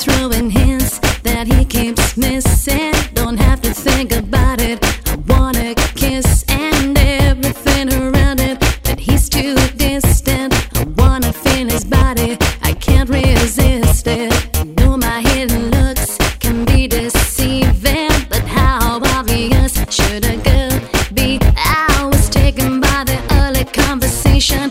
throwing hints that he keeps missing. Don't have to think about it. I wanna kiss and everything around it, but he's too distant. I wanna feel his body. I can't resist it. I know my hidden looks can be deceiving, but how obvious should a girl be? I was taken by the early conversation.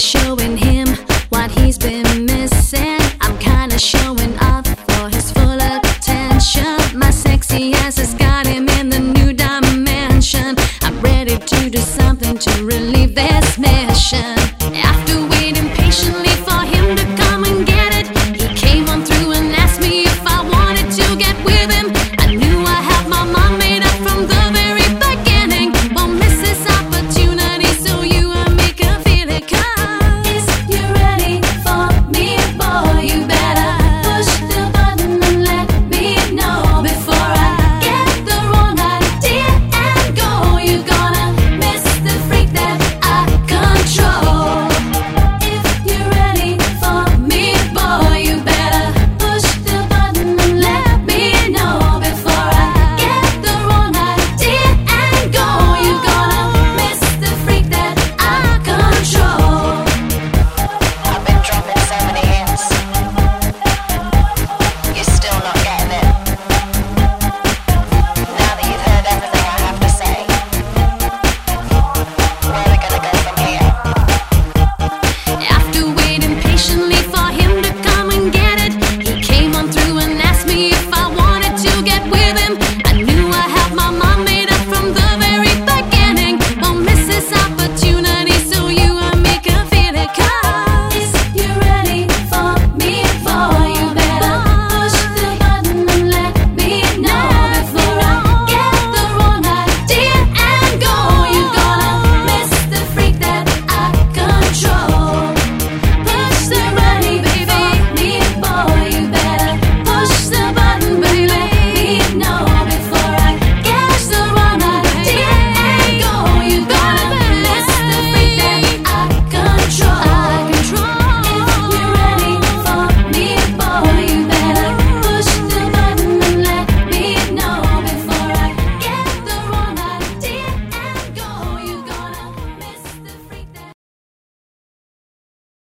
show